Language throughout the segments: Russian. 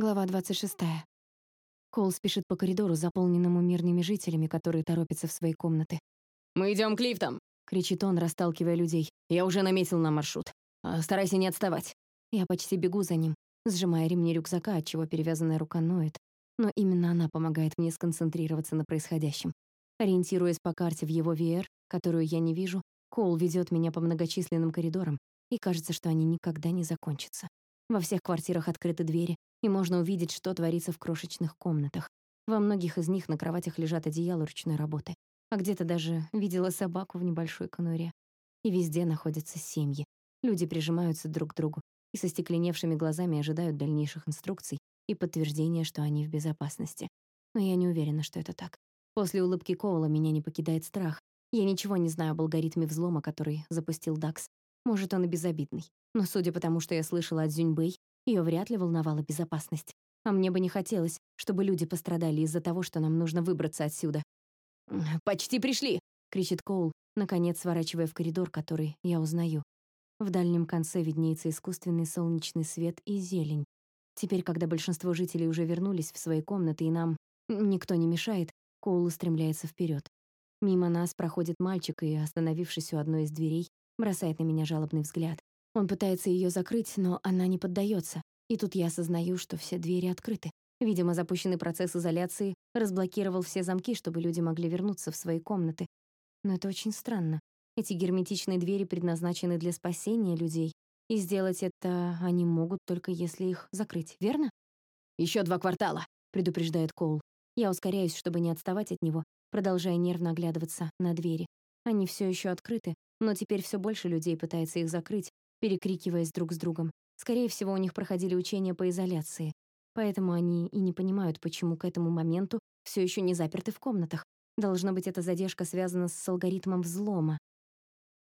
Глава 26. Кол спешит по коридору, заполненному мирными жителями, которые торопятся в свои комнаты. «Мы идем к лифтам!» — кричит он, расталкивая людей. «Я уже наметил нам маршрут. А, старайся не отставать». Я почти бегу за ним, сжимая ремни рюкзака, отчего перевязанная рука ноет. Но именно она помогает мне сконцентрироваться на происходящем. Ориентируясь по карте в его VR, которую я не вижу, Коул ведет меня по многочисленным коридорам, и кажется, что они никогда не закончатся. Во всех квартирах открыты двери, и можно увидеть, что творится в крошечных комнатах. Во многих из них на кроватях лежат одеяла ручной работы, а где-то даже видела собаку в небольшой конуре. И везде находятся семьи. Люди прижимаются друг к другу и со стекленевшими глазами ожидают дальнейших инструкций и подтверждения, что они в безопасности. Но я не уверена, что это так. После улыбки Коула меня не покидает страх. Я ничего не знаю об алгоритме взлома, который запустил Дакс. Может, он и безобидный. Но судя по тому, что я слышала от Зюньбэй, ее вряд ли волновала безопасность. А мне бы не хотелось, чтобы люди пострадали из-за того, что нам нужно выбраться отсюда. «Почти пришли!» — кричит Коул, наконец сворачивая в коридор, который я узнаю. В дальнем конце виднеется искусственный солнечный свет и зелень. Теперь, когда большинство жителей уже вернулись в свои комнаты и нам никто не мешает, Коул устремляется вперед. Мимо нас проходит мальчик и, остановившись у одной из дверей, бросает на меня жалобный взгляд. Он пытается ее закрыть, но она не поддается. И тут я осознаю, что все двери открыты. Видимо, запущенный процесс изоляции разблокировал все замки, чтобы люди могли вернуться в свои комнаты. Но это очень странно. Эти герметичные двери предназначены для спасения людей, и сделать это они могут только если их закрыть, верно? Еще два квартала», — предупреждает Коул. Я ускоряюсь, чтобы не отставать от него, продолжая нервно оглядываться на двери. Они все еще открыты, но теперь все больше людей пытается их закрыть, перекрикиваясь друг с другом. Скорее всего, у них проходили учения по изоляции, поэтому они и не понимают, почему к этому моменту все еще не заперты в комнатах. Должно быть, эта задержка связана с алгоритмом взлома.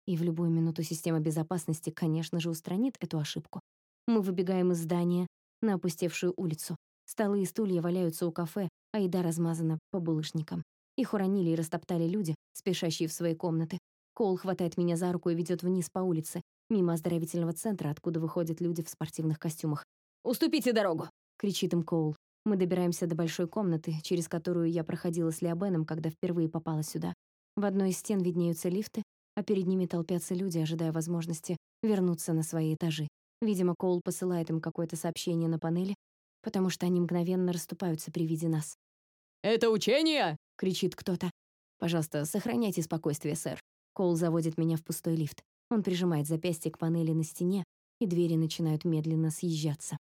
И в любую минуту система безопасности, конечно же, устранит эту ошибку. Мы выбегаем из здания на опустевшую улицу. Столы и стулья валяются у кафе, а еда размазана по булыжникам. Их уронили и растоптали люди, спешащие в свои комнаты. Коул хватает меня за руку и ведет вниз по улице, мимо оздоровительного центра, откуда выходят люди в спортивных костюмах. «Уступите дорогу!» — кричит им Коул. Мы добираемся до большой комнаты, через которую я проходила с Леобеном, когда впервые попала сюда. В одной из стен виднеются лифты, а перед ними толпятся люди, ожидая возможности вернуться на свои этажи. Видимо, Коул посылает им какое-то сообщение на панели, потому что они мгновенно расступаются при виде нас. «Это учение!» — кричит кто-то. «Пожалуйста, сохраняйте спокойствие, сэр». Коул заводит меня в пустой лифт. Он прижимает запястье к панели на стене, и двери начинают медленно съезжаться.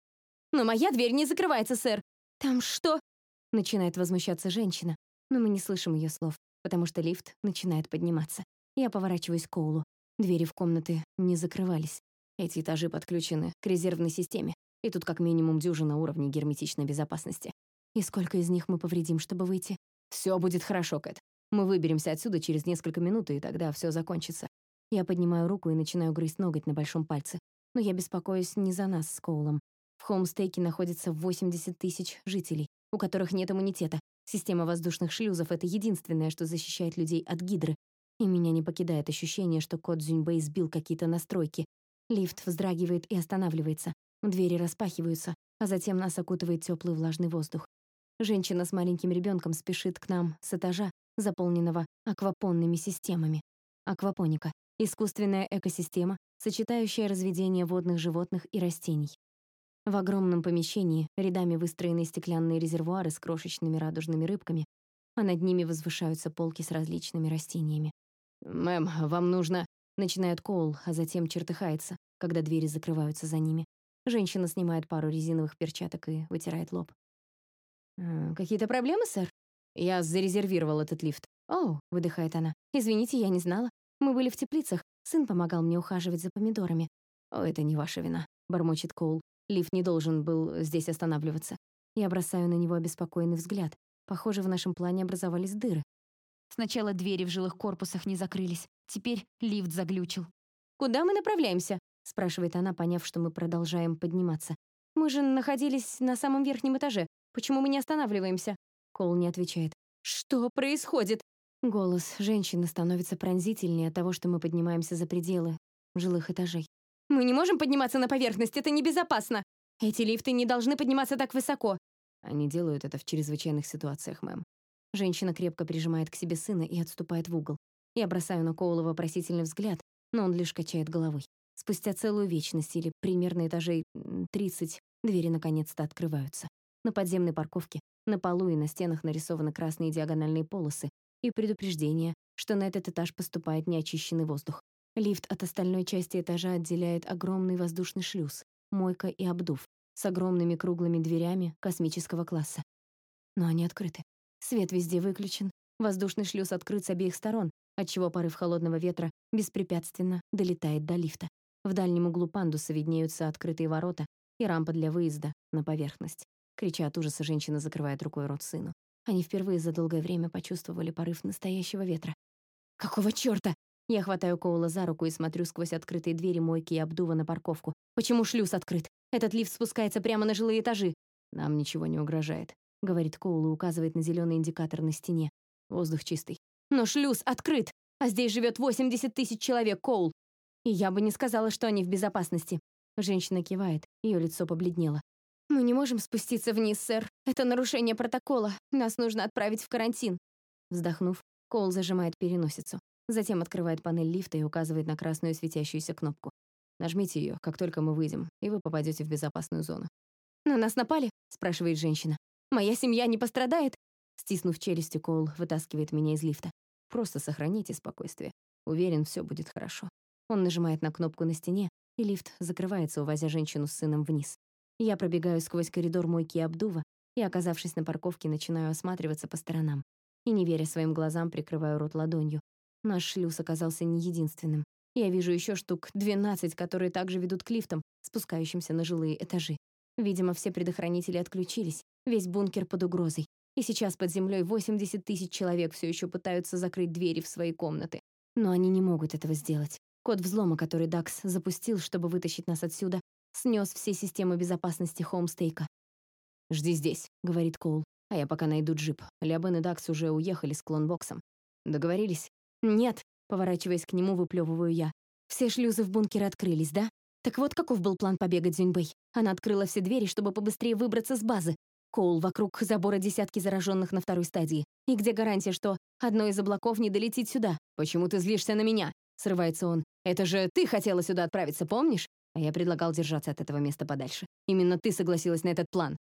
«Но моя дверь не закрывается, сэр! Там что?» Начинает возмущаться женщина, но мы не слышим ее слов, потому что лифт начинает подниматься. Я поворачиваюсь к Коулу. Двери в комнаты не закрывались. Эти этажи подключены к резервной системе, и тут как минимум дюжина уровней герметичной безопасности. И сколько из них мы повредим, чтобы выйти? Все будет хорошо, Кэт. Мы выберемся отсюда через несколько минут, и тогда все закончится. Я поднимаю руку и начинаю грызть ноготь на большом пальце. Но я беспокоюсь не за нас с Коулом. В Холмстейке находится 80 тысяч жителей, у которых нет иммунитета. Система воздушных шлюзов — это единственное, что защищает людей от гидры. И меня не покидает ощущение, что кот Зюньбэй сбил какие-то настройки. Лифт вздрагивает и останавливается. Двери распахиваются, а затем нас окутывает теплый влажный воздух. Женщина с маленьким ребенком спешит к нам с этажа, заполненного аквапонными системами. Аквапоника Искусственная экосистема, сочетающая разведение водных животных и растений. В огромном помещении рядами выстроены стеклянные резервуары с крошечными радужными рыбками, а над ними возвышаются полки с различными растениями. «Мэм, вам нужно...» — начинает Коул, а затем чертыхается, когда двери закрываются за ними. Женщина снимает пару резиновых перчаток и вытирает лоб. «Э, «Какие-то проблемы, сэр?» «Я зарезервировал этот лифт». «О», — выдыхает она, — «извините, я не знала. Мы были в теплицах, сын помогал мне ухаживать за помидорами. «О, это не ваша вина», — бормочет Коул. «Лифт не должен был здесь останавливаться». Я бросаю на него обеспокоенный взгляд. Похоже, в нашем плане образовались дыры. Сначала двери в жилых корпусах не закрылись, теперь лифт заглючил. «Куда мы направляемся?» — спрашивает она, поняв, что мы продолжаем подниматься. «Мы же находились на самом верхнем этаже. Почему мы не останавливаемся?» Коул не отвечает. «Что происходит?» Голос женщины становится пронзительнее от того, что мы поднимаемся за пределы жилых этажей. «Мы не можем подниматься на поверхность, это небезопасно!» Эти лифты не должны подниматься так высоко. Они делают это в чрезвычайных ситуациях, мэм. Женщина крепко прижимает к себе сына и отступает в угол. Я бросаю на Коула вопросительный взгляд, но он лишь качает головой. Спустя целую вечность или примерно этажей 30 двери наконец-то открываются. На подземной парковке, на полу и на стенах нарисованы красные диагональные полосы и предупреждение, что на этот этаж поступает неочищенный воздух. Лифт от остальной части этажа отделяет огромный воздушный шлюз, мойка и обдув, с огромными круглыми дверями космического класса. Но они открыты. Свет везде выключен, воздушный шлюз открыт с обеих сторон, отчего порыв холодного ветра беспрепятственно долетает до лифта. В дальнем углу пандуса виднеются открытые ворота и рампа для выезда на поверхность. Крича от ужаса, женщина закрывает рукой рот сыну. Они впервые за долгое время почувствовали порыв настоящего ветра. «Какого чёрта?» Я хватаю Коула за руку и смотрю сквозь открытые двери мойки и обдува на парковку. Почему шлюз открыт? Этот лифт спускается прямо на жилые этажи. Нам ничего не угрожает, говорит Коул и указывает на зеленый индикатор на стене. Воздух чистый. Но шлюз открыт, а здесь живет 80 тысяч человек, Коул. И я бы не сказала, что они в безопасности. Женщина кивает, ее лицо побледнело. «Мы не можем спуститься вниз, сэр. Это нарушение протокола. Нас нужно отправить в карантин». Вздохнув, Коул зажимает переносицу. Затем открывает панель лифта и указывает на красную светящуюся кнопку. Нажмите ее, как только мы выйдем, и вы попадете в безопасную зону. «На нас напали?» — спрашивает женщина. «Моя семья не пострадает?» Стиснув челюсти, Коул вытаскивает меня из лифта. «Просто сохраните спокойствие. Уверен, все будет хорошо». Он нажимает на кнопку на стене, и лифт закрывается, увозя женщину с сыном вниз. Я пробегаю сквозь коридор мойки и обдува, и, оказавшись на парковке, начинаю осматриваться по сторонам. И, не веря своим глазам, прикрываю рот ладонью. Наш шлюз оказался не единственным. Я вижу еще штук 12, которые также ведут к лифтам, спускающимся на жилые этажи. Видимо, все предохранители отключились, весь бункер под угрозой. И сейчас под землей 80 тысяч человек все еще пытаются закрыть двери в свои комнаты. Но они не могут этого сделать. Код взлома, который Дакс запустил, чтобы вытащить нас отсюда, снес все системы безопасности Хоумстейка. «Жди здесь», — говорит Коул, «а я пока найду джип. Леобен и Дакс уже уехали с клонбоксом. Договорились?» «Нет», — поворачиваясь к нему, выплевываю я. «Все шлюзы в бункере открылись, да? Так вот каков был план побега Дзюньбэй. Она открыла все двери, чтобы побыстрее выбраться с базы. Коул, вокруг забора десятки зараженных на второй стадии. И где гарантия, что одно из облаков не долетит сюда? Почему ты злишься на меня?» — срывается он. «Это же ты хотела сюда отправиться, помнишь? А я предлагал держаться от этого места подальше. Именно ты согласилась на этот план.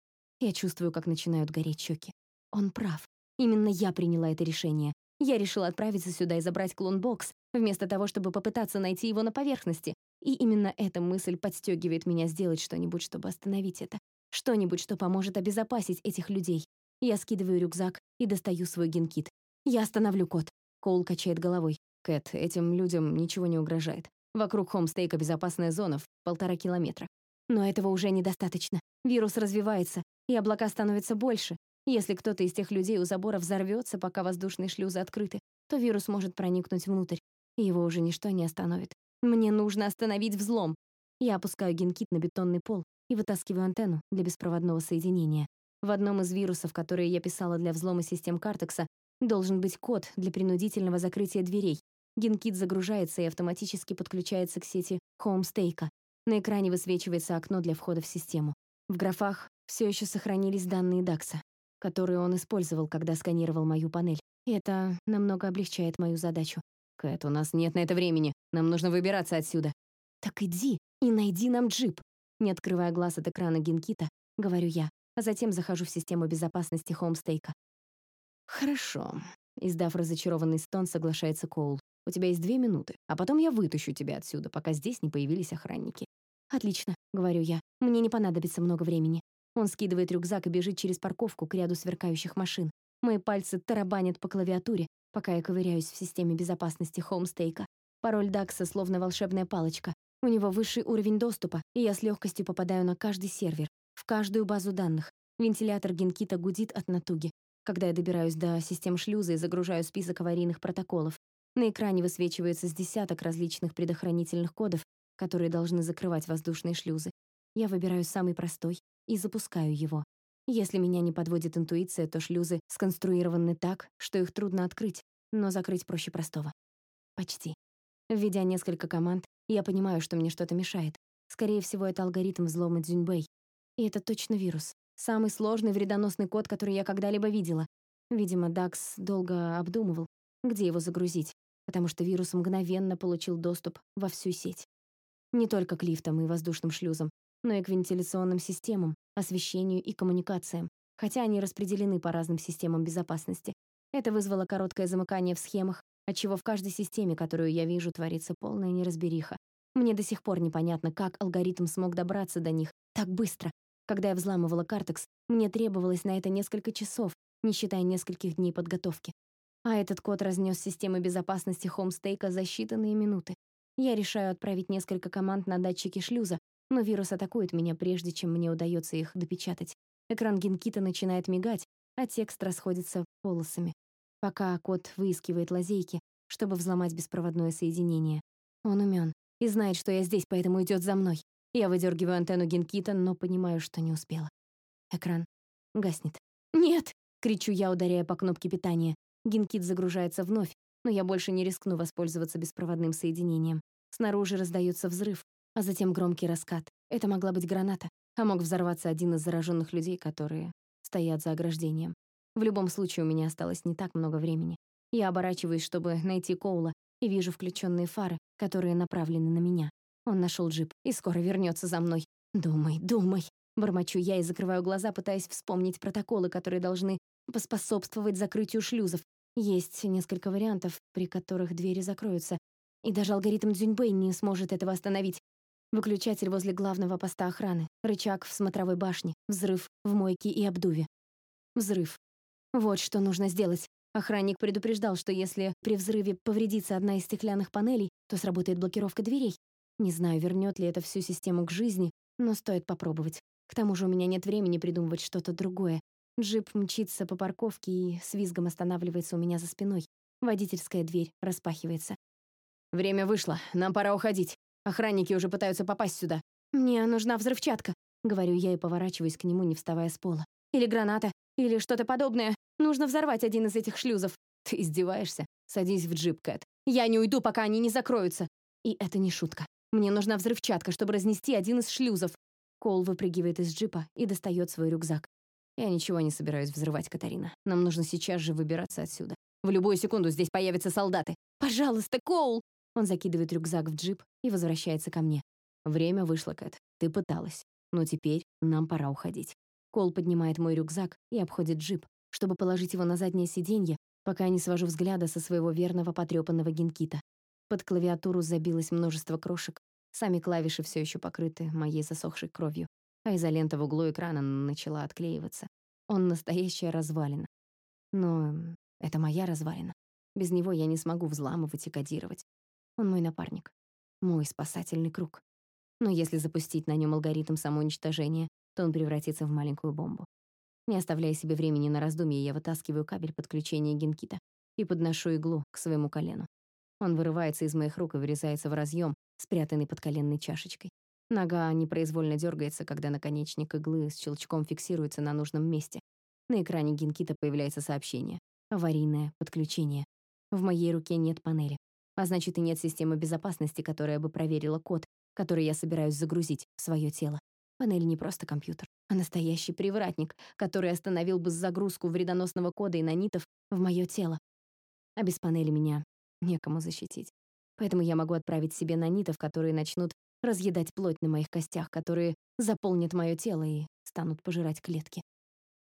Я чувствую, как начинают гореть щеки. Он прав. Именно я приняла это решение. Я решила отправиться сюда и забрать клон-бокс, вместо того, чтобы попытаться найти его на поверхности. И именно эта мысль подстегивает меня сделать что-нибудь, чтобы остановить это. Что-нибудь, что поможет обезопасить этих людей. Я скидываю рюкзак и достаю свой генкит. Я остановлю кот. Коул качает головой. Кэт, этим людям ничего не угрожает. Вокруг Хомстейка безопасная зона в полтора километра. Но этого уже недостаточно. Вирус развивается, и облака становятся больше. Если кто-то из тех людей у забора взорвется, пока воздушные шлюзы открыты, то вирус может проникнуть внутрь, и его уже ничто не остановит. Мне нужно остановить взлом. Я опускаю генкит на бетонный пол и вытаскиваю антенну для беспроводного соединения. В одном из вирусов, которые я писала для взлома систем Картекса, должен быть код для принудительного закрытия дверей. Генкит загружается и автоматически подключается к сети Homestake. На экране высвечивается окно для входа в систему. В графах все еще сохранились данные Дакса которые он использовал, когда сканировал мою панель. И это намного облегчает мою задачу. «Кэт, у нас нет на это времени. Нам нужно выбираться отсюда». «Так иди и найди нам джип». Не открывая глаз от экрана Генкита, говорю я, а затем захожу в систему безопасности Хомстейка. «Хорошо», — издав разочарованный стон, соглашается Коул. «У тебя есть две минуты, а потом я вытащу тебя отсюда, пока здесь не появились охранники». «Отлично», — говорю я. «Мне не понадобится много времени. Он скидывает рюкзак и бежит через парковку к ряду сверкающих машин. Мои пальцы тарабанят по клавиатуре, пока я ковыряюсь в системе безопасности Хоумстейка. Пароль Дакса словно волшебная палочка. У него высший уровень доступа, и я с легкостью попадаю на каждый сервер, в каждую базу данных. Вентилятор генкита гудит от натуги. Когда я добираюсь до систем шлюза и загружаю список аварийных протоколов, на экране высвечивается с десяток различных предохранительных кодов, которые должны закрывать воздушные шлюзы. Я выбираю самый простой и запускаю его. Если меня не подводит интуиция, то шлюзы сконструированы так, что их трудно открыть, но закрыть проще простого. Почти. Введя несколько команд, я понимаю, что мне что-то мешает. Скорее всего, это алгоритм взлома Дзюньбэй. И это точно вирус. Самый сложный вредоносный код, который я когда-либо видела. Видимо, Дакс долго обдумывал, где его загрузить, потому что вирус мгновенно получил доступ во всю сеть. Не только к лифтам и воздушным шлюзам, но и к вентиляционным системам, освещению и коммуникациям, хотя они распределены по разным системам безопасности. Это вызвало короткое замыкание в схемах, отчего в каждой системе, которую я вижу, творится полная неразбериха. Мне до сих пор непонятно, как алгоритм смог добраться до них так быстро. Когда я взламывала картекс, мне требовалось на это несколько часов, не считая нескольких дней подготовки. А этот код разнес системы безопасности Хомстейка за считанные минуты. Я решаю отправить несколько команд на датчики шлюза, но вирус атакует меня, прежде чем мне удается их допечатать. Экран генкита начинает мигать, а текст расходится полосами, пока код выискивает лазейки, чтобы взломать беспроводное соединение. Он умен и знает, что я здесь, поэтому идет за мной. Я выдергиваю антенну генкита, но понимаю, что не успела. Экран гаснет. «Нет!» — кричу я, ударяя по кнопке питания. Генкит загружается вновь, но я больше не рискну воспользоваться беспроводным соединением. Снаружи раздается взрыв, а затем громкий раскат. Это могла быть граната, а мог взорваться один из зараженных людей, которые стоят за ограждением. В любом случае, у меня осталось не так много времени. Я оборачиваюсь, чтобы найти Коула, и вижу включенные фары, которые направлены на меня. Он нашел джип и скоро вернется за мной. «Думай, думай!» Бормочу я и закрываю глаза, пытаясь вспомнить протоколы, которые должны поспособствовать закрытию шлюзов. Есть несколько вариантов, при которых двери закроются, и даже алгоритм Дзюньбэй не сможет этого остановить. Выключатель возле главного поста охраны, рычаг в смотровой башне, взрыв в мойке и обдуве. Взрыв. Вот что нужно сделать. Охранник предупреждал, что если при взрыве повредится одна из стеклянных панелей, то сработает блокировка дверей. Не знаю, вернет ли это всю систему к жизни, но стоит попробовать. К тому же у меня нет времени придумывать что-то другое. Джип мчится по парковке и с визгом останавливается у меня за спиной. Водительская дверь распахивается. «Время вышло, нам пора уходить. Охранники уже пытаются попасть сюда». «Мне нужна взрывчатка», — говорю я и поворачиваюсь к нему, не вставая с пола. «Или граната, или что-то подобное. Нужно взорвать один из этих шлюзов». «Ты издеваешься? Садись в джип, Кэт. Я не уйду, пока они не закроются». И это не шутка. Мне нужна взрывчатка, чтобы разнести один из шлюзов. Кол выпрыгивает из джипа и достает свой рюкзак. Я ничего не собираюсь взрывать, Катарина. Нам нужно сейчас же выбираться отсюда. В любую секунду здесь появятся солдаты. Пожалуйста, Коул! Он закидывает рюкзак в джип и возвращается ко мне. Время вышло, Кэт. Ты пыталась. Но теперь нам пора уходить. Кол поднимает мой рюкзак и обходит джип, чтобы положить его на заднее сиденье, пока я не свожу взгляда со своего верного потрёпанного генкита. Под клавиатуру забилось множество крошек. Сами клавиши все еще покрыты моей засохшей кровью а изолента в углу экрана начала отклеиваться. Он настоящая развалина. Но это моя развалина. Без него я не смогу взламывать и кодировать. Он мой напарник. Мой спасательный круг. Но если запустить на нем алгоритм самоуничтожения, то он превратится в маленькую бомбу. Не оставляя себе времени на раздумье, я вытаскиваю кабель подключения генкита и подношу иглу к своему колену. Он вырывается из моих рук и врезается в разъем, спрятанный под коленной чашечкой. Нога непроизвольно дергается, когда наконечник иглы с щелчком фиксируется на нужном месте. На экране генкита появляется сообщение. Аварийное подключение. В моей руке нет панели. А значит, и нет системы безопасности, которая бы проверила код, который я собираюсь загрузить в свое тело. Панель не просто компьютер, а настоящий привратник, который остановил бы загрузку вредоносного кода и нанитов в мое тело. А без панели меня некому защитить. Поэтому я могу отправить себе нанитов, которые начнут разъедать плоть на моих костях, которые заполнят мое тело и станут пожирать клетки.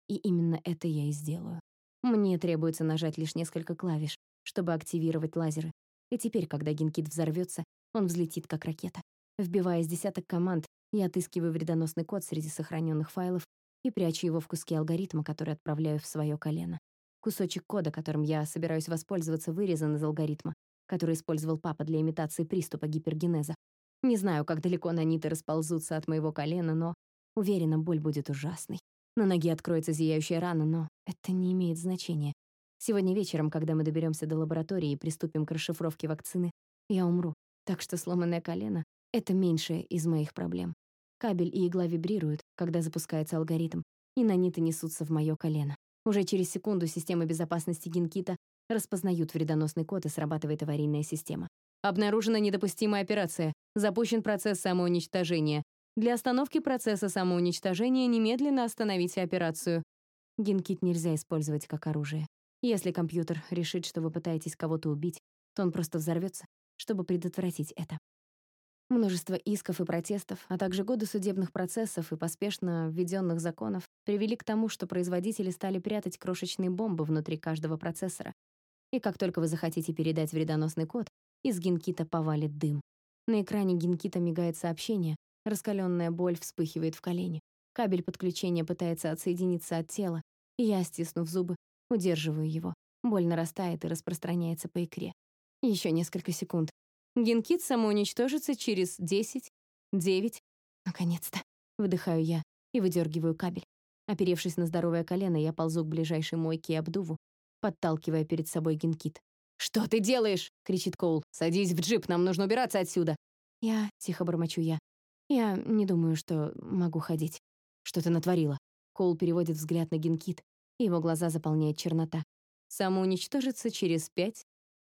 И именно это я и сделаю. Мне требуется нажать лишь несколько клавиш, чтобы активировать лазеры. И теперь, когда генкит взорвется, он взлетит как ракета. Вбивая с десяток команд, я отыскиваю вредоносный код среди сохраненных файлов и прячу его в куски алгоритма, который отправляю в свое колено. Кусочек кода, которым я собираюсь воспользоваться, вырезан из алгоритма, который использовал папа для имитации приступа гипергенеза. Не знаю, как далеко наниты расползутся от моего колена, но уверена, боль будет ужасной. На ноге откроется зияющая рана, но это не имеет значения. Сегодня вечером, когда мы доберемся до лаборатории и приступим к расшифровке вакцины, я умру. Так что сломанное колено — это меньшее из моих проблем. Кабель и игла вибрируют, когда запускается алгоритм, и наниты несутся в моё колено. Уже через секунду система безопасности Генкита распознают вредоносный код и срабатывает аварийная система. Обнаружена недопустимая операция. Запущен процесс самоуничтожения. Для остановки процесса самоуничтожения немедленно остановите операцию. Генкит нельзя использовать как оружие. Если компьютер решит, что вы пытаетесь кого-то убить, то он просто взорвется, чтобы предотвратить это. Множество исков и протестов, а также годы судебных процессов и поспешно введенных законов привели к тому, что производители стали прятать крошечные бомбы внутри каждого процессора. И как только вы захотите передать вредоносный код, из генкита повалит дым. На экране генкита мигает сообщение, раскаленная боль вспыхивает в колене. Кабель подключения пытается отсоединиться от тела, я, стиснув зубы, удерживаю его. Боль нарастает и распространяется по икре. Еще несколько секунд, Генкит самоуничтожится через 10, 9. Наконец-то. Выдыхаю я и выдергиваю кабель. Оперевшись на здоровое колено, я ползу к ближайшей мойке и обдуву, подталкивая перед собой генкит. «Что ты делаешь?» — кричит Коул. «Садись в джип, нам нужно убираться отсюда!» Я... — тихо бормочу я. Я не думаю, что могу ходить. Что ты натворила? Коул переводит взгляд на генкит, и его глаза заполняет чернота. Самоуничтожится через пять,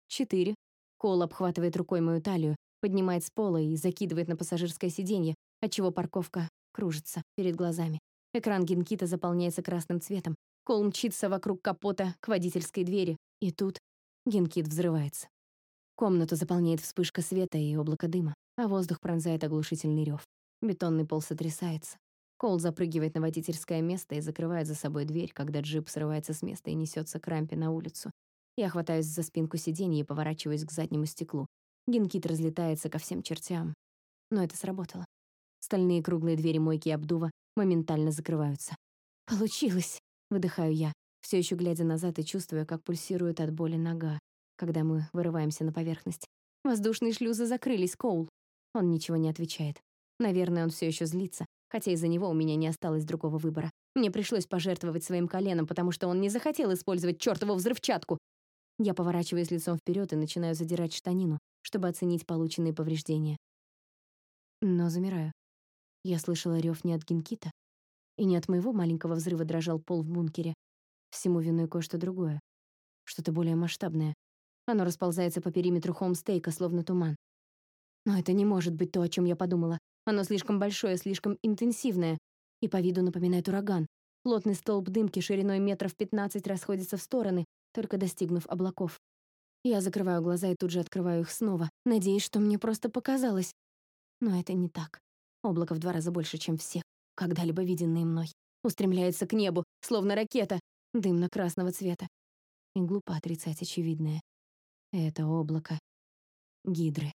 четыре, Кол обхватывает рукой мою талию, поднимает с пола и закидывает на пассажирское сиденье, отчего парковка кружится перед глазами. Экран генкита заполняется красным цветом. Кол мчится вокруг капота к водительской двери, и тут генкит взрывается. Комнату заполняет вспышка света и облако дыма, а воздух пронзает оглушительный рев. Бетонный пол сотрясается. Кол запрыгивает на водительское место и закрывает за собой дверь, когда джип срывается с места и несется к рампе на улицу. Я хватаюсь за спинку сиденья и поворачиваюсь к заднему стеклу. Генкит разлетается ко всем чертям. Но это сработало. Стальные круглые двери мойки и обдува моментально закрываются. «Получилось!» — выдыхаю я, все еще глядя назад и чувствуя, как пульсирует от боли нога, когда мы вырываемся на поверхность. Воздушные шлюзы закрылись, Коул. Он ничего не отвечает. Наверное, он все еще злится, хотя из-за него у меня не осталось другого выбора. Мне пришлось пожертвовать своим коленом, потому что он не захотел использовать чертову взрывчатку. Я поворачиваюсь лицом вперед и начинаю задирать штанину, чтобы оценить полученные повреждения. Но замираю. Я слышала рев не от Генкита, и не от моего маленького взрыва дрожал пол в бункере. Всему виной кое-что другое, что-то более масштабное. Оно расползается по периметру Холмстейка, словно туман. Но это не может быть то, о чем я подумала. Оно слишком большое, слишком интенсивное, и по виду напоминает ураган. Плотный столб дымки шириной метров 15 расходится в стороны, только достигнув облаков. Я закрываю глаза и тут же открываю их снова, надеясь, что мне просто показалось. Но это не так. Облако в два раза больше, чем все, когда-либо виденные мной. Устремляется к небу, словно ракета, дымно-красного цвета. И глупо отрицать очевидное. Это облако Гидры.